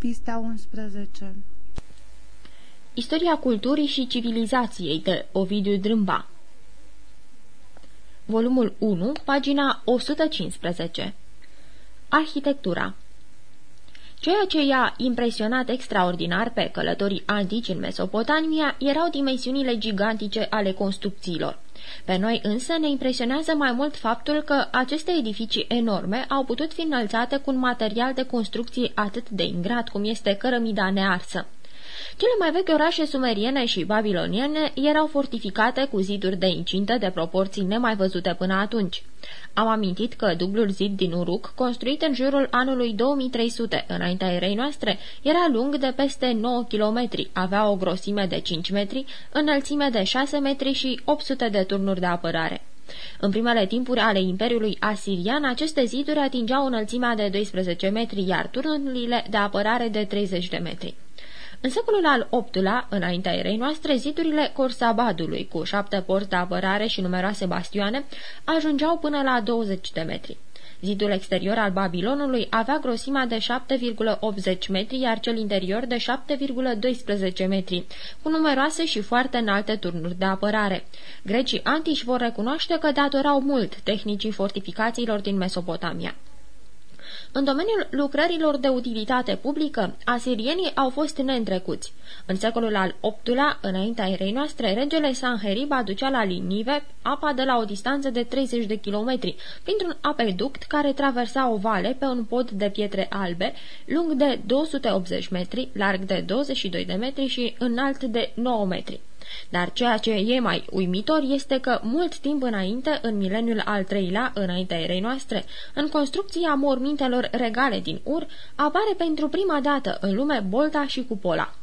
Pista 11 Istoria culturii și civilizației de Ovidiu Drâmba. Volumul 1, pagina 115 Arhitectura. Ceea ce i-a impresionat extraordinar pe călătorii antici în Mesopotamia erau dimensiunile gigantice ale construcțiilor. Pe noi însă ne impresionează mai mult faptul că aceste edificii enorme au putut fi înălțate cu un material de construcție atât de ingrat cum este cărămida nearsă. Cele mai vechi orașe sumeriene și babiloniene erau fortificate cu ziduri de incintă de proporții nemai văzute până atunci. Am amintit că dublul zid din Uruk, construit în jurul anului 2300 înaintea erei noastre, era lung de peste 9 km, avea o grosime de 5 metri, înălțime de 6 metri și 800 de turnuri de apărare. În primele timpuri ale Imperiului Asirian, aceste ziduri atingeau înălțimea de 12 metri, iar turnurile de apărare de 30 de metri. În secolul al VIII-lea, înaintea erei noastre, zidurile Corsabadului, cu șapte porți de apărare și numeroase bastioane, ajungeau până la 20 de metri. Zidul exterior al Babilonului avea grosimea de 7,80 metri, iar cel interior de 7,12 metri, cu numeroase și foarte înalte turnuri de apărare. Grecii antici vor recunoaște că datorau mult tehnicii fortificațiilor din Mesopotamia. În domeniul lucrărilor de utilitate publică, asirienii au fost neîntrecuți. În secolul al VIII-lea, înaintea erei noastre, regele Sanherib aducea la Linive apa de la o distanță de 30 de kilometri, printr-un apeduct care traversa o vale pe un pod de pietre albe, lung de 280 metri, larg de 22 de metri și înalt de 9 metri. Dar ceea ce e mai uimitor este că mult timp înainte, în mileniul al treilea, înaintea erei noastre, în construcția mormintelor regale din Ur, apare pentru prima dată în lume bolta și cupola.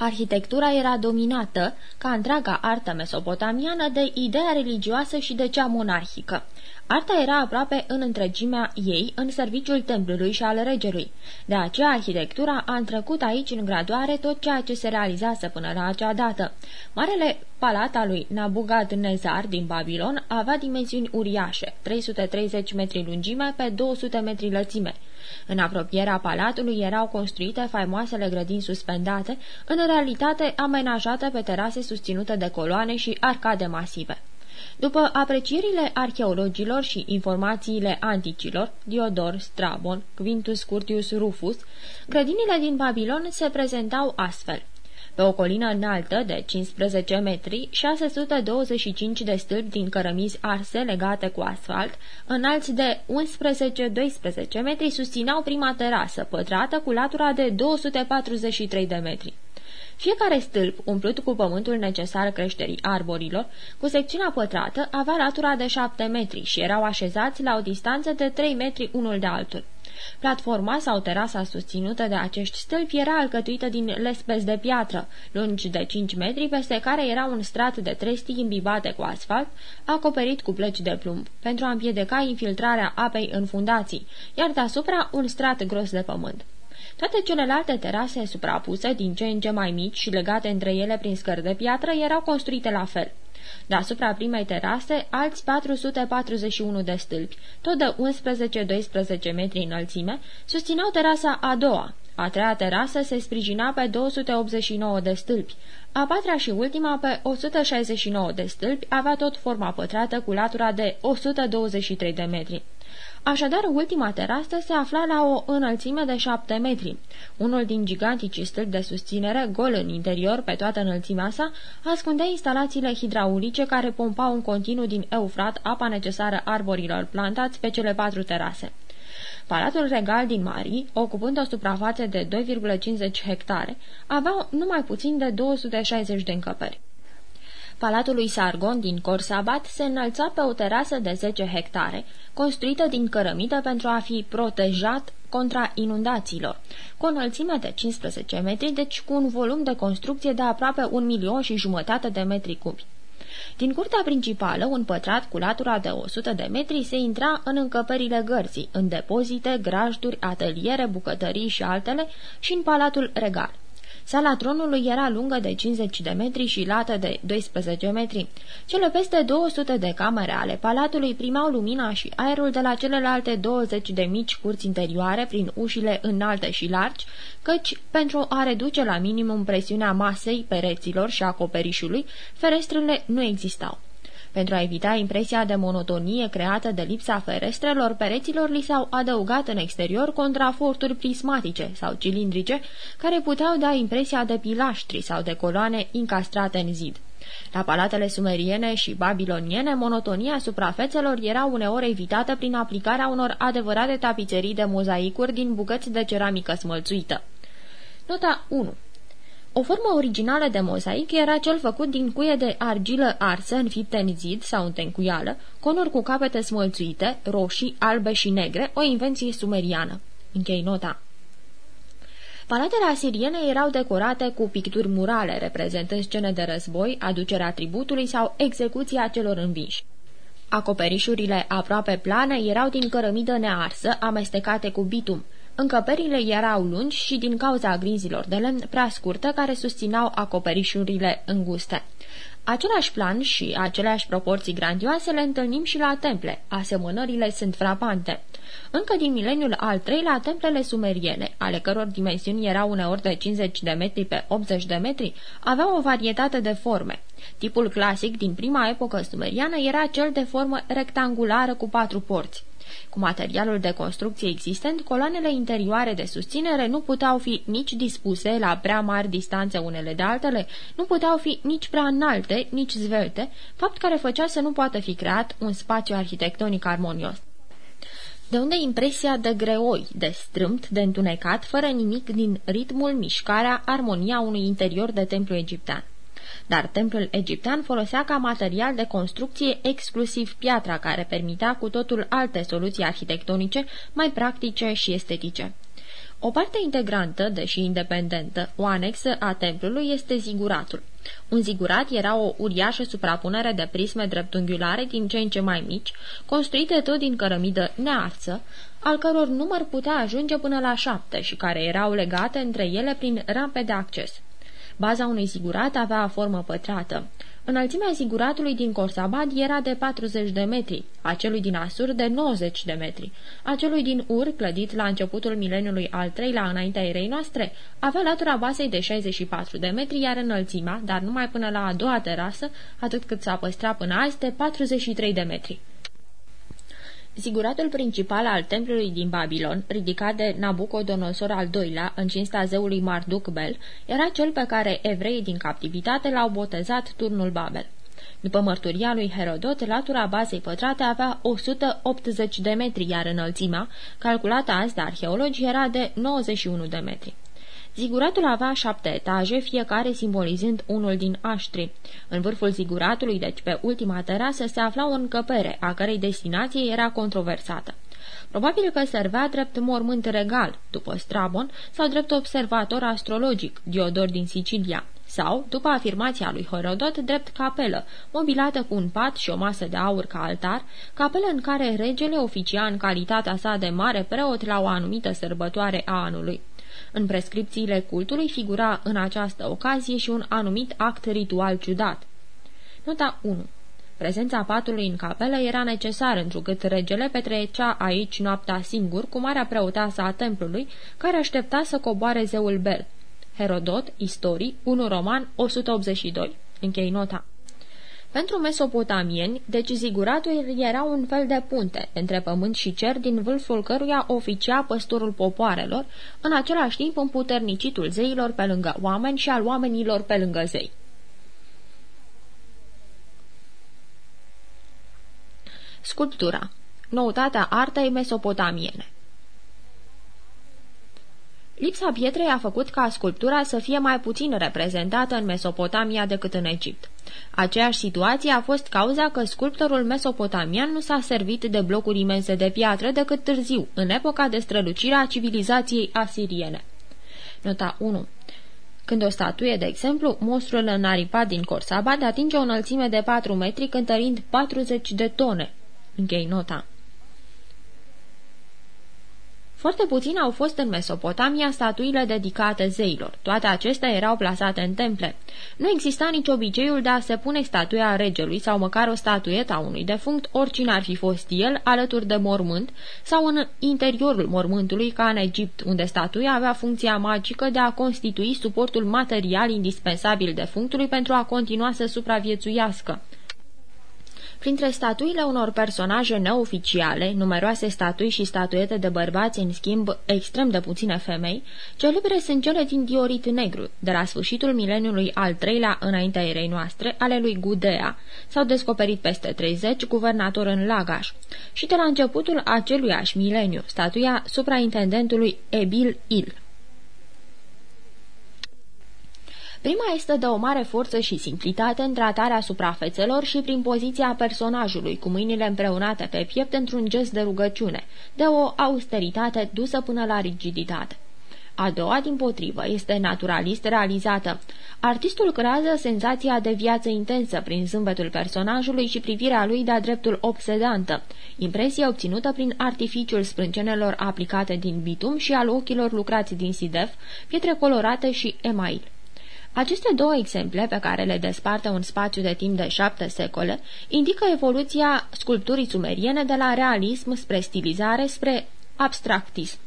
Arhitectura era dominată, ca întreaga artă mesopotamiană, de ideea religioasă și de cea monarhică. Arta era aproape în întregimea ei în serviciul templului și al regelui. De aceea, arhitectura a întrecut aici în gradoare tot ceea ce se realizase până la acea dată. Marele palat al lui Nabugadnezar din Babilon avea dimensiuni uriașe, 330 metri lungime pe 200 metri lățime. În apropierea palatului erau construite faimoasele grădini suspendate, în realitate amenajate pe terase susținute de coloane și arcade masive. După aprecierile arheologilor și informațiile anticilor, Diodor, Strabon, Quintus Curtius Rufus, grădinile din Babilon se prezentau astfel. Pe o colină înaltă de 15 metri, 625 de stâlpi din cărămizi arse legate cu asfalt, înalți de 11-12 metri, susțineau prima terasă, pătrată cu latura de 243 de metri. Fiecare stâlp, umplut cu pământul necesar creșterii arborilor, cu secțiunea pătrată, avea latura de 7 metri și erau așezați la o distanță de 3 metri unul de altul. Platforma sau terasa susținută de acești stâlpi era alcătuită din lespezi de piatră, lungi de 5 metri, peste care era un strat de trestii imbibate cu asfalt, acoperit cu plăci de plumb, pentru a împiedica infiltrarea apei în fundații, iar deasupra un strat gros de pământ. Toate celelalte terase suprapuse, din ce în ce mai mici și legate între ele prin scări de piatră, erau construite la fel. Deasupra primei terase, alți 441 de stâlpi, tot de 11-12 metri înălțime, susțineau terasa a doua. A treia terasă se sprijina pe 289 de stâlpi. A patra și ultima, pe 169 de stâlpi, avea tot forma pătrată cu latura de 123 de metri. Așadar, ultima terasă se afla la o înălțime de șapte metri. Unul din giganticii stâlpi de susținere, gol în interior pe toată înălțimea sa, ascundea instalațiile hidraulice care pompau în continuu din Eufrat apa necesară arborilor plantați pe cele patru terase. Palatul regal din Mari, ocupând o suprafață de 2,50 hectare, avea numai puțin de 260 de încăperi. Palatul lui Sargon din Corsabat se înălța pe o terasă de 10 hectare, construită din cărămită pentru a fi protejat contra inundațiilor, cu o înălțime de 15 metri, deci cu un volum de construcție de aproape un milion și jumătate de metri cubi. Din curtea principală, un pătrat cu latura de 100 de metri se intra în încăperile gărții, în depozite, grajduri, ateliere, bucătării și altele și în palatul regal. Sala tronului era lungă de 50 de metri și lată de 12 metri. Cele peste 200 de camere ale palatului primau lumina și aerul de la celelalte 20 de mici curți interioare prin ușile înalte și largi, căci, pentru a reduce la minimum presiunea masei, pereților și acoperișului, ferestrele nu existau. Pentru a evita impresia de monotonie creată de lipsa ferestrelor, pereților li s-au adăugat în exterior contraforturi prismatice sau cilindrice, care puteau da impresia de pilaștri sau de coloane încastrate în zid. La palatele sumeriene și babiloniene, monotonia suprafețelor era uneori evitată prin aplicarea unor adevărate tapiserii de mozaicuri din bucăți de ceramică smălțuită. Nota 1 o formă originală de mozaic era cel făcut din cuie de argilă arsă înfipte în zid sau în tencuială, conuri cu capete smălțuite, roșii, albe și negre, o invenție sumeriană. Închei nota. Palatele asiriene erau decorate cu picturi murale, reprezentând scene de război, aducerea tributului sau execuția celor învinși. Acoperișurile aproape plane erau din cărămidă nearsă, amestecate cu bitum, Încăperile erau lungi și din cauza grinzilor de lemn prea scurtă care susținau acoperișurile înguste. Același plan și aceleași proporții grandioase le întâlnim și la temple. Asemănările sunt frapante. Încă din mileniul al treilea, templele sumeriene, ale căror dimensiuni erau uneori de 50 de metri pe 80 de metri, aveau o varietate de forme. Tipul clasic din prima epocă sumeriană era cel de formă rectangulară cu patru porți. Cu materialul de construcție existent, coloanele interioare de susținere nu puteau fi nici dispuse la prea mari distanțe unele de altele, nu puteau fi nici prea înalte, nici zvelte, fapt care făcea să nu poată fi creat un spațiu arhitectonic armonios. De unde impresia de greoi, de strâmt, de întunecat, fără nimic din ritmul, mișcarea, armonia unui interior de templu egiptean dar templul egiptean folosea ca material de construcție exclusiv piatra, care permitea cu totul alte soluții arhitectonice mai practice și estetice. O parte integrantă, deși independentă, o anexă a templului este ziguratul. Un zigurat era o uriașă suprapunere de prisme dreptunghiulare din ce în ce mai mici, construite tot din cărămidă nearță, al căror număr putea ajunge până la șapte și care erau legate între ele prin rampe de acces. Baza unui zigurat avea formă pătrată. Înălțimea ziguratului din Corsabad era de 40 de metri, a celui din Asur de 90 de metri. A celui din Ur, clădit la începutul mileniului al treilea înaintea erei noastre, avea latura basei de 64 de metri, iar înălțimea, dar numai până la a doua terasă, atât cât s-a păstrat până azi, de 43 de metri. Ziguratul principal al templului din Babilon, ridicat de Nabucodonosor al II-lea în cinstea zeului Marduk Bel, era cel pe care evreii din captivitate l-au botezat turnul Babel. După mărturia lui Herodot, latura bazei pătrate avea 180 de metri, iar înălțimea, calculată azi de arheologi, era de 91 de metri. Ziguratul avea șapte etaje, fiecare simbolizând unul din aștri. În vârful ziguratului, deci pe ultima terasă, se afla o încăpere, a cărei destinație era controversată. Probabil că servea drept mormânt regal, după Strabon, sau drept observator astrologic, Diodor din Sicilia, sau, după afirmația lui Herodot, drept capelă, mobilată cu un pat și o masă de aur ca altar, capelă în care regele oficia în calitatea sa de mare preot la o anumită sărbătoare a anului. În prescripțiile cultului figura în această ocazie și un anumit act ritual ciudat. Nota 1 Prezența patului în capelă era necesară, întrucât regele petrecea aici noaptea singur cu marea preoteasă a templului, care aștepta să coboare zeul Bel. Herodot, Istorii, 1 Roman, 182. Închei nota. Pentru mesopotamieni, deci ziguratul era un fel de punte între pământ și cer din vârful căruia oficia păstorul popoarelor, în același timp împuternicitul zeilor pe lângă oameni și al oamenilor pe lângă zei. Sculptura Noutatea artei mesopotamiene Lipsa pietrei a făcut ca sculptura să fie mai puțin reprezentată în Mesopotamia decât în Egipt. Aceeași situație a fost cauza că sculptorul mesopotamian nu s-a servit de blocuri imense de piatră decât târziu, în epoca de strălucire a civilizației asiriene. Nota 1 când o statuie, de exemplu, monstrul înaripat din Corsabad atinge o înălțime de 4 metri cântărind 40 de tone. Închei nota. Foarte puțin au fost în Mesopotamia statuile dedicate zeilor. Toate acestea erau plasate în temple. Nu exista nici obiceiul de a se pune statuia regelui sau măcar o statuetă a unui defunct, oricine ar fi fost el, alături de mormânt sau în interiorul mormântului, ca în Egipt, unde statuia avea funcția magică de a constitui suportul material indispensabil defunctului pentru a continua să supraviețuiască. Printre statuile unor personaje neoficiale, numeroase statui și statuete de bărbați, în schimb extrem de puține femei, celebre sunt cele din Diorit Negru, de la sfârșitul mileniului al treilea înaintea erei noastre, ale lui Gudea, s-au descoperit peste 30 guvernator în Lagaș, și de la începutul aceluiași mileniu, statuia supraintendentului Ebil Il. Prima este de o mare forță și simplitate în tratarea suprafețelor și prin poziția personajului, cu mâinile împreunate pe piept într-un gest de rugăciune, de o austeritate dusă până la rigiditate. A doua, din potrivă, este naturalist realizată. Artistul creează senzația de viață intensă prin zâmbetul personajului și privirea lui de-a dreptul obsedantă, impresie obținută prin artificiul sprâncenelor aplicate din bitum și al ochilor lucrați din sidef, pietre colorate și email. Aceste două exemple, pe care le desparte un spațiu de timp de șapte secole, indică evoluția sculpturii sumeriene de la realism spre stilizare spre abstractism.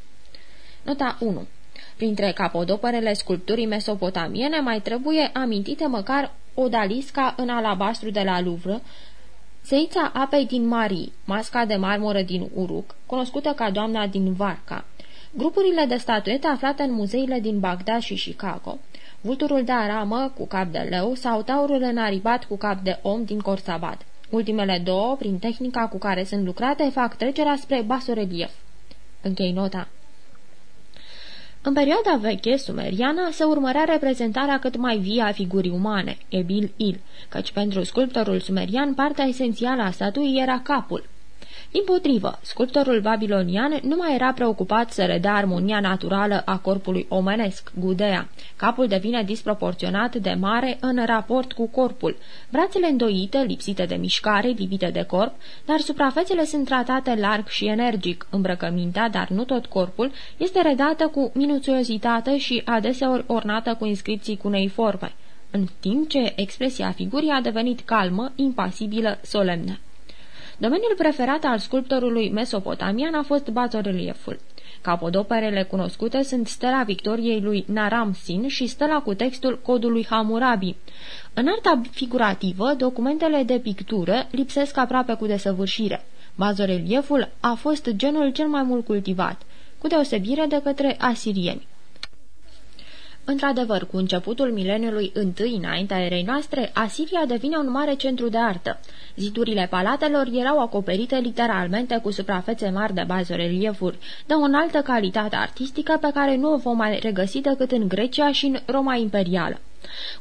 Nota 1. Printre capodoperele sculpturii mesopotamiene mai trebuie amintite măcar odalisca în alabastru de la Louvre, zeița apei din Marie, masca de marmură din Uruk, cunoscută ca doamna din Varca, grupurile de statuete aflate în muzeile din Bagdad și Chicago, vulturul de aramă cu cap de leu sau taurul înaripat cu cap de om din Corsabat. Ultimele două, prin tehnica cu care sunt lucrate, fac trecerea spre basorelief. Închei nota. În perioada veche sumeriană se urmărea reprezentarea cât mai vie a figurii umane, ebil il, căci pentru sculptorul sumerian partea esențială a statuii era capul. Din potrivă, sculptorul babilonian nu mai era preocupat să redea armonia naturală a corpului omenesc, Gudea. Capul devine disproporționat de mare în raport cu corpul, brațele îndoite, lipsite de mișcare, lipite de corp, dar suprafețele sunt tratate larg și energic. Îmbrăcămintea, dar nu tot corpul, este redată cu minuțiozitate și adeseori ornată cu inscripții cuneiforme, în timp ce expresia figurii a devenit calmă, impasibilă, solemnă. Domeniul preferat al sculptorului mesopotamian a fost bazorelieful. Capodoperele cunoscute sunt stela victoriei lui Naram Sin și stela cu textul codului Hammurabi. În arta figurativă, documentele de pictură lipsesc aproape cu desăvârșire. Bazorelieful a fost genul cel mai mult cultivat, cu deosebire de către asirieni. Într-adevăr, cu începutul mileniului întâi înaintea erei noastre, Asiria devine un mare centru de artă. Zidurile palatelor erau acoperite literalmente cu suprafețe mari de bazoreliefuri, de o înaltă calitate artistică pe care nu o vom mai regăsi decât în Grecia și în Roma imperială.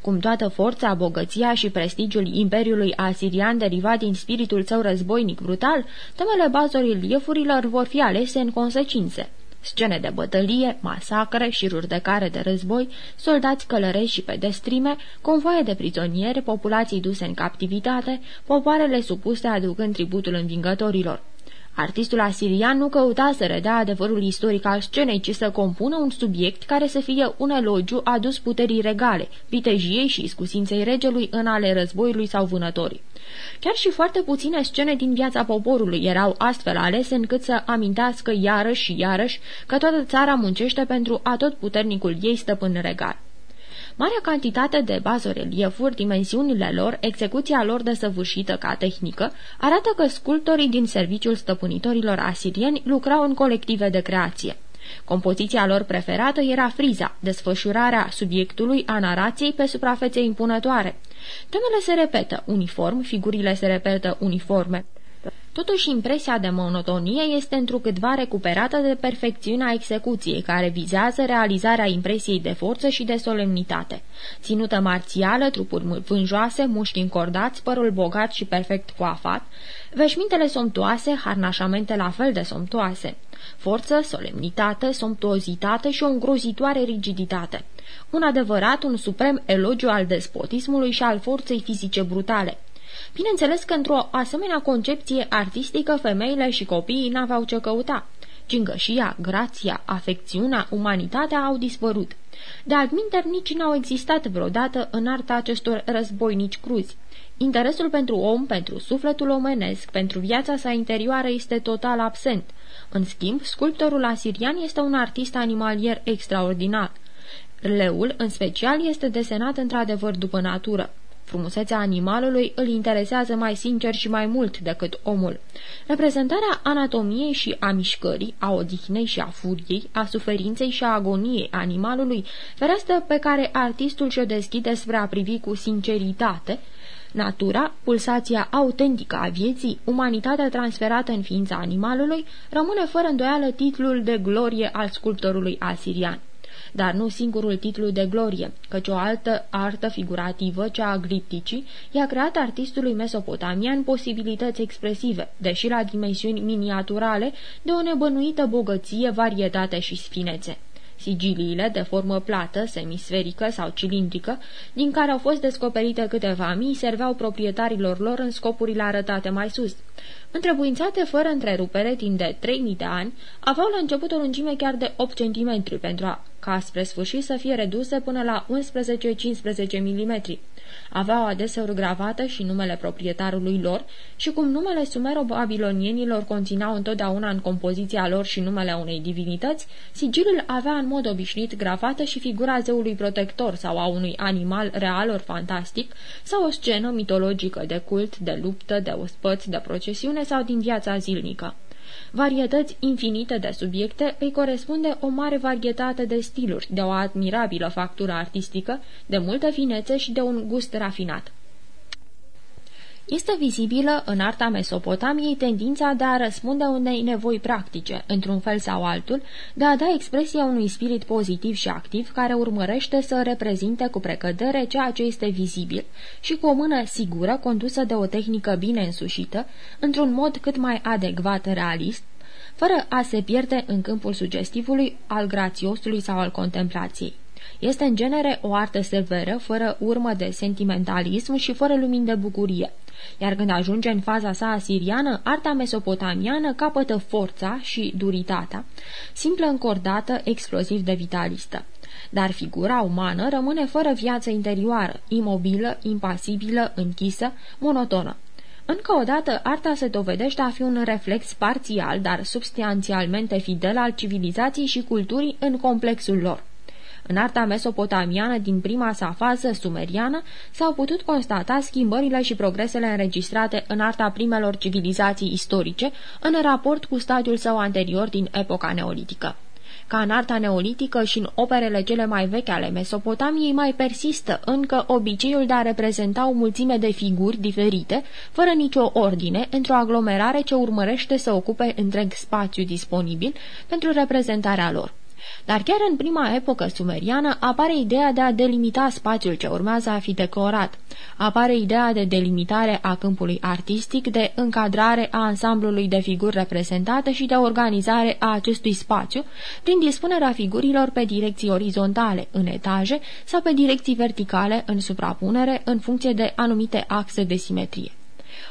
Cum toată forța, bogăția și prestigiul Imperiului Asirian deriva din spiritul său războinic brutal, temele bazoreliefurilor vor fi alese în consecințe scene de bătălie, masacre, șiruri de care de război, soldați călărești și pedestrime, convoie de prizonieri, populații duse în captivitate, popoarele supuse aducând tributul învingătorilor. Artistul asirian nu căuta să redea adevărul istoric al scenei, ci să compună un subiect care să fie un elogiu adus puterii regale, vitejiei și iscusinței regelui în ale războiului sau vânătorii. Chiar și foarte puține scene din viața poporului erau astfel alese încât să amintească iarăși și iarăși că toată țara muncește pentru atotputernicul ei stăpân regal. Marea cantitate de bazoreliefuri, dimensiunile lor, execuția lor desăvârșită ca tehnică, arată că sculptorii din serviciul stăpânitorilor asirieni lucrau în colective de creație. Compoziția lor preferată era friza, desfășurarea subiectului a narației pe suprafețe impunătoare. Temele se repetă uniform, figurile se repetă uniforme. Totuși, impresia de monotonie este întrucâtva recuperată de perfecțiunea execuției, care vizează realizarea impresiei de forță și de solemnitate. Ținută marțială, trupuri vânjoase, mușchi încordați, părul bogat și perfect coafat, veșmintele somptoase, harnașamente la fel de somptoase. Forță, solemnitate, somptuozitate și o îngrozitoare rigiditate. Un adevărat, un suprem elogiu al despotismului și al forței fizice brutale. Bineînțeles că într-o asemenea concepție artistică femeile și copiii n-aveau ce căuta. Gingășia, grația, afecțiunea, umanitatea au dispărut. De altminteri, nici n-au existat vreodată în arta acestor războinici cruzi. Interesul pentru om, pentru sufletul omenesc, pentru viața sa interioară este total absent. În schimb, sculptorul asirian este un artist animalier extraordinar. Leul, în special, este desenat într-adevăr după natură. Frumusețea animalului îl interesează mai sincer și mai mult decât omul. Reprezentarea anatomiei și a mișcării, a odihnei și a furiei, a suferinței și a agoniei animalului, fereastră pe care artistul și-o deschide spre a privi cu sinceritate, Natura, pulsația autentică a vieții, umanitatea transferată în ființa animalului, rămâne fără îndoială titlul de glorie al sculptorului asirian dar nu singurul titlu de glorie, căci o altă artă figurativă, cea a glipticii, i-a creat artistului mesopotamian posibilități expresive, deși la dimensiuni miniaturale, de o nebănuită bogăție, varietate și sfinețe. Sigiliile, de formă plată, semisferică sau cilindrică, din care au fost descoperite câteva mii, serveau proprietarilor lor în scopurile arătate mai sus. Întrebuințate fără întrerupere timp de 3000 de ani, aveau la început o lungime chiar de 8 cm pentru a ca spre sfârșit să fie reduse până la 11-15 mm. Aveau adeseori gravată și numele proprietarului lor și cum numele sumero-babilonienilor conțineau întotdeauna în compoziția lor și numele unei divinități, sigilul avea în mod obișnuit gravată și figura zeului protector sau a unui animal real ori fantastic sau o scenă mitologică de cult, de luptă, de ospăți, de procesiune sau din viața zilnică varietăți infinite de subiecte, îi corespunde o mare varietate de stiluri, de o admirabilă factură artistică, de multă finețe și de un gust rafinat. Este vizibilă în arta Mesopotamiei tendința de a răspunde unei nevoi practice, într-un fel sau altul, de a da expresia unui spirit pozitiv și activ care urmărește să reprezinte cu precădere ceea ce este vizibil și cu o mână sigură condusă de o tehnică bine însușită, într-un mod cât mai adecvat realist, fără a se pierde în câmpul sugestivului al grațiosului sau al contemplației. Este în genere o artă severă, fără urmă de sentimentalism și fără lumini de bucurie. Iar când ajunge în faza sa asiriană, arta mesopotamiană capătă forța și duritatea, simplă încordată, exploziv de vitalistă. Dar figura umană rămâne fără viață interioară, imobilă, impasibilă, închisă, monotonă. Încă o dată, arta se dovedește a fi un reflex parțial, dar substanțialmente fidel al civilizației și culturii în complexul lor. În arta mesopotamiană din prima sa fază sumeriană s-au putut constata schimbările și progresele înregistrate în arta primelor civilizații istorice în raport cu stadiul său anterior din epoca neolitică. Ca în arta neolitică și în operele cele mai vechi ale Mesopotamiei mai persistă încă obiceiul de a reprezenta o mulțime de figuri diferite, fără nicio ordine, într-o aglomerare ce urmărește să ocupe întreg spațiu disponibil pentru reprezentarea lor. Dar chiar în prima epocă sumeriană apare ideea de a delimita spațiul ce urmează a fi decorat. Apare ideea de delimitare a câmpului artistic, de încadrare a ansamblului de figuri reprezentate și de organizare a acestui spațiu prin dispunerea figurilor pe direcții orizontale, în etaje, sau pe direcții verticale, în suprapunere, în funcție de anumite axe de simetrie.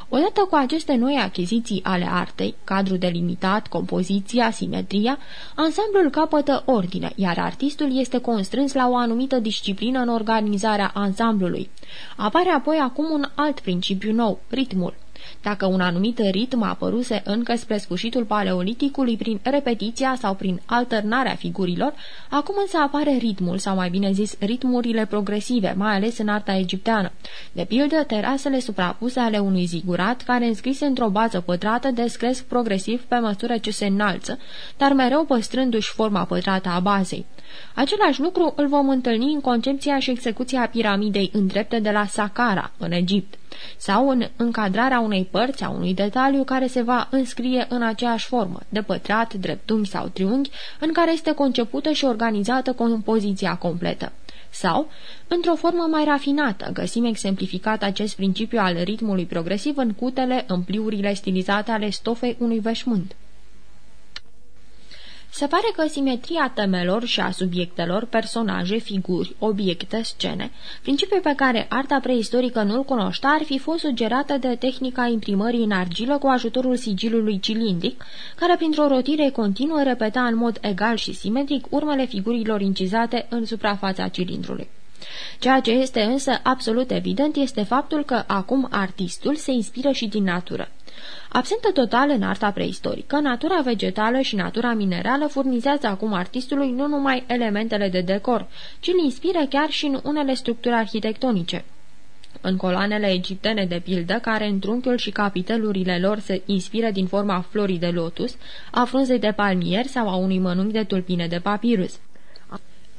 Odată cu aceste noi achiziții ale artei, cadru delimitat, compoziția, simetria, ansamblul capătă ordine, iar artistul este constrâns la o anumită disciplină în organizarea ansamblului. Apare apoi acum un alt principiu nou, ritmul. Dacă un anumit ritm apăruse încă spre sfârșitul paleoliticului prin repetiția sau prin alternarea figurilor, acum însă apare ritmul, sau mai bine zis ritmurile progresive, mai ales în arta egipteană. De pildă, terasele suprapuse ale unui zigurat, care înscrise într-o bază pătrată, descresc progresiv pe măsură ce se înalță, dar mereu păstrându-și forma pătrată a bazei. Același lucru îl vom întâlni în concepția și execuția piramidei îndrepte de la Saqqara, în Egipt, sau în încadrarea unei părți a unui detaliu care se va înscrie în aceeași formă, de pătrat, dreptunghi sau triunghi, în care este concepută și organizată compoziția completă. Sau, într-o formă mai rafinată, găsim exemplificat acest principiu al ritmului progresiv în cutele, în pliurile stilizate ale stofei unui veșmânt. Se pare că simetria temelor și a subiectelor, personaje, figuri, obiecte, scene, principiul pe care arta preistorică nu-l cunoștea, ar fi fost sugerată de tehnica imprimării în argilă cu ajutorul sigilului cilindric, care printr-o rotire continuă repeta în mod egal și simetric urmele figurilor incizate în suprafața cilindrului. Ceea ce este însă absolut evident este faptul că acum artistul se inspiră și din natură. Absentă total în arta preistorică, natura vegetală și natura minerală furnizează acum artistului nu numai elementele de decor, ci îl inspiră chiar și în unele structuri arhitectonice. În coloanele egiptene de pildă, care în trunchiul și capitelurile lor se inspiră din forma florii de lotus, a frunzei de palmier sau a unui mănunchi de tulpine de papirus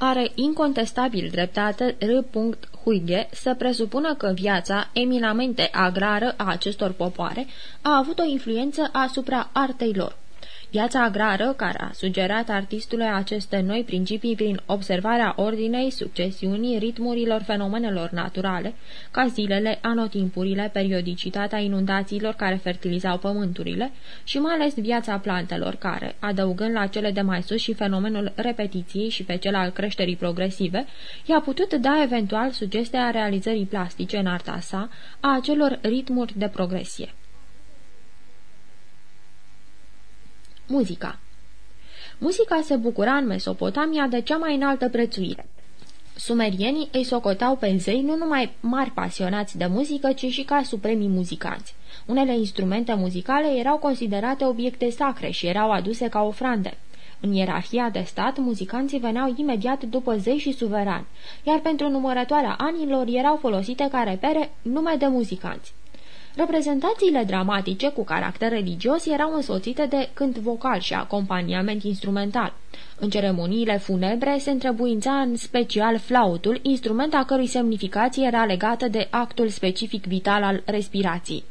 are incontestabil dreptate R. Huige să presupună că viața eminamente agrară a acestor popoare a avut o influență asupra artei lor. Viața agrară, care a sugerat artistului aceste noi principii prin observarea ordinei, succesiunii, ritmurilor fenomenelor naturale, ca zilele, anotimpurile, periodicitatea inundațiilor care fertilizau pământurile și mai ales viața plantelor care, adăugând la cele de mai sus și fenomenul repetiției și pe cel al creșterii progresive, i-a putut da eventual sugestia realizării plastice în arta sa a acelor ritmuri de progresie. Muzica Muzica se bucura în Mesopotamia de cea mai înaltă prețuire. Sumerienii îi socotau pe zei nu numai mari pasionați de muzică, ci și ca supremii muzicanți. Unele instrumente muzicale erau considerate obiecte sacre și erau aduse ca ofrande. În ierarhia de stat, muzicanții veneau imediat după zei și suverani, iar pentru numărătoarea anilor erau folosite ca repere nume de muzicanți. Reprezentațiile dramatice cu caracter religios erau însoțite de cânt vocal și acompaniament instrumental. În ceremoniile funebre se întrebuința în special flautul, instrument a cărui semnificație era legată de actul specific vital al respirației.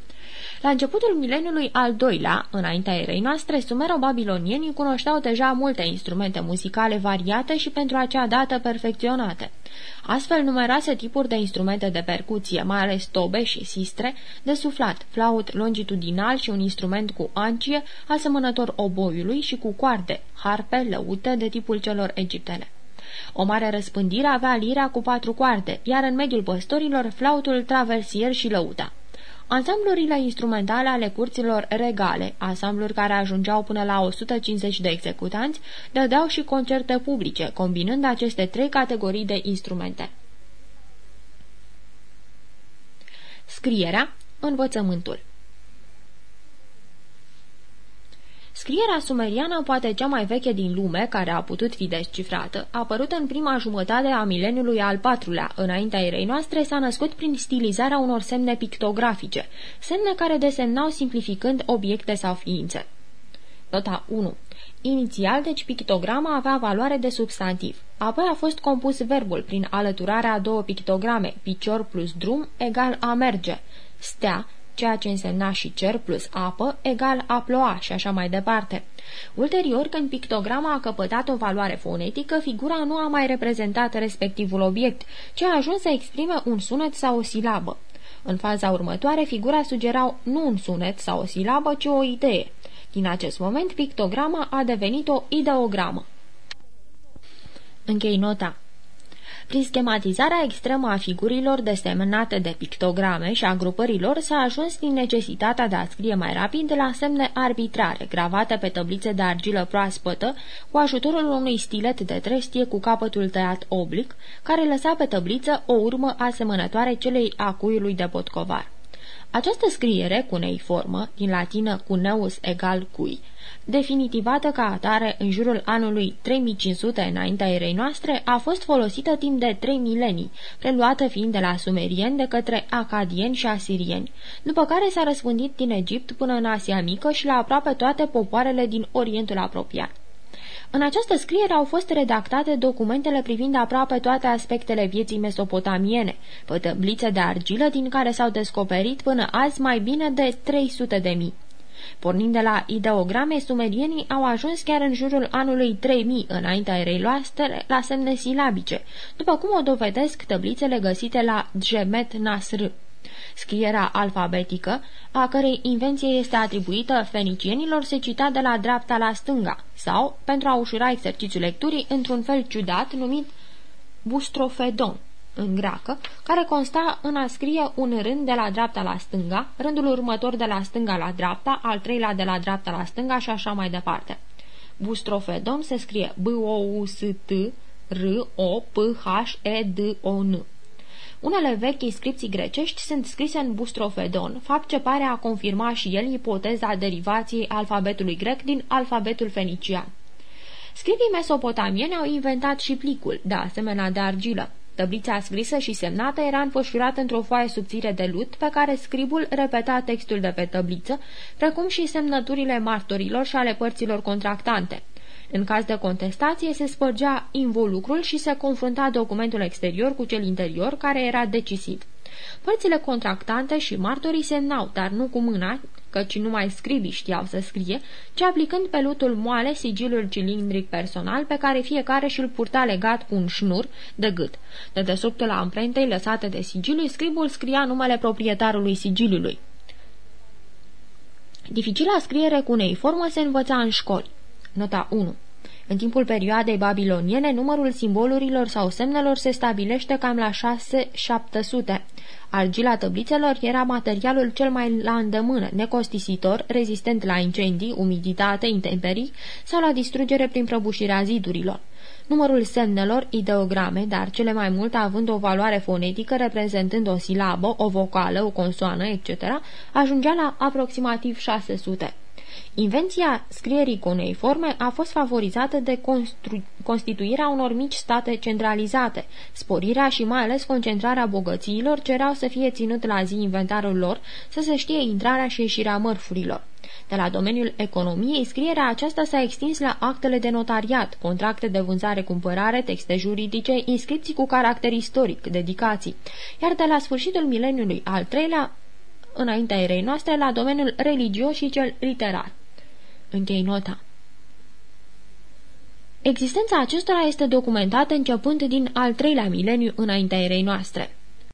La începutul mileniului al doilea, înaintea erei noastre, sumero-babilonienii cunoșteau deja multe instrumente muzicale variate și pentru acea dată perfecționate. Astfel, numeroase tipuri de instrumente de percuție, mai ales tobe și sistre, de suflat, flaut longitudinal și un instrument cu ancie, asemănător oboiului și cu coarde, harpe, lăute de tipul celor egiptene. O mare răspândire avea lira cu patru coarde, iar în mediul păstorilor flautul traversier și lăuta. Ansamblurile instrumentale ale curților regale, ansambluri care ajungeau până la 150 de executanți, dădeau și concerte publice, combinând aceste trei categorii de instrumente. Scrierea, învățământul Scrierea sumeriană, poate cea mai veche din lume, care a putut fi descifrată, apărută în prima jumătate a mileniului al patrulea, înaintea erei noastre, s-a născut prin stilizarea unor semne pictografice, semne care desemnau simplificând obiecte sau ființe. Nota 1. Inițial, deci, pictograma avea valoare de substantiv. Apoi a fost compus verbul prin alăturarea a două pictograme, picior plus drum egal a merge, stea, ceea ce însemna și cer plus apă, egal a ploa și așa mai departe. Ulterior, când pictograma a căpătat o valoare fonetică, figura nu a mai reprezentat respectivul obiect, ci a ajuns să exprime un sunet sau o silabă. În faza următoare, figura sugerau nu un sunet sau o silabă, ci o idee. Din acest moment, pictograma a devenit o ideogramă. Închei nota. Prin schematizarea extremă a figurilor desemnate de pictograme și a grupărilor s-a ajuns din necesitatea de a scrie mai rapid de la semne arbitrare, gravate pe tablițe de argilă proaspătă, cu ajutorul unui stilet de trestie cu capătul tăiat oblic, care lăsa pe tabliță o urmă asemănătoare celei a cuiului de potcovar. Această scriere, cuneiformă, din latină cuneus egal cui, definitivată ca atare în jurul anului 3500 înaintea erei noastre, a fost folosită timp de trei milenii, preluată fiind de la sumerieni de către acadieni și asirieni, după care s-a răspândit din Egipt până în Asia Mică și la aproape toate popoarele din Orientul apropiat. În această scriere au fost redactate documentele privind aproape toate aspectele vieții mesopotamiene, pe tăblițe de argilă din care s-au descoperit până azi mai bine de 300 de mii. Pornind de la ideograme, sumerienii au ajuns chiar în jurul anului 3000 înaintea erei loastere la semne silabice, după cum o dovedesc tăblițele găsite la Djemet Nasr. Scrierea alfabetică, a cărei invenție este atribuită fenicienilor, se cita de la dreapta la stânga, sau, pentru a ușura exercițiul lecturii, într-un fel ciudat numit bustrofedon, în greacă, care consta în a scrie un rând de la dreapta la stânga, rândul următor de la stânga la dreapta, al treilea de la dreapta la stânga și așa mai departe. Bustrofedon se scrie B-O-U-S-T R-O-P-H-E-D-O-N. Unele vechi inscripții grecești sunt scrise în bustrofedon, fapt ce pare a confirma și el ipoteza derivației alfabetului grec din alfabetul fenician. Scribii mesopotamieni au inventat și plicul, de asemenea de argilă. Tăblița scrisă și semnată era înfășurată într-o foaie subțire de lut pe care scribul repeta textul de pe tăbliță, precum și semnăturile martorilor și ale părților contractante. În caz de contestație se spărgea involucrul și se confrunta documentul exterior cu cel interior, care era decisiv. Părțile contractante și martorii semnau, dar nu cu mâna, căci numai scribii știau să scrie, ci aplicând pe lutul moale sigilul cilindric personal pe care fiecare și-l purta legat cu un șnur de gât. De desubtul amprentei lăsate de sigiliu, scribul scria numele proprietarului sigiliului. Dificila scriere cu neiformă se învăța în școli. Nota 1 în timpul perioadei babiloniene, numărul simbolurilor sau semnelor se stabilește cam la 6-700. Argila tăblițelor era materialul cel mai la îndemână, necostisitor, rezistent la incendii, umiditate, intemperii sau la distrugere prin prăbușirea zidurilor. Numărul semnelor, ideograme, dar cele mai multe având o valoare fonetică reprezentând o silabă, o vocală, o consoană, etc., ajungea la aproximativ 600. Invenția scrierii cuneiforme a fost favorizată de constituirea unor mici state centralizate. Sporirea și mai ales concentrarea bogățiilor cereau să fie ținut la zi inventarul lor, să se știe intrarea și ieșirea mărfurilor. De la domeniul economiei, scrierea aceasta s-a extins la actele de notariat, contracte de vânzare-cumpărare, texte juridice, inscripții cu caracter istoric, dedicații, iar de la sfârșitul mileniului al treilea înaintea erei noastre la domeniul religios și cel literar. Închei nota. Existența acestora este documentată începând din al treilea mileniu înaintea erei noastre.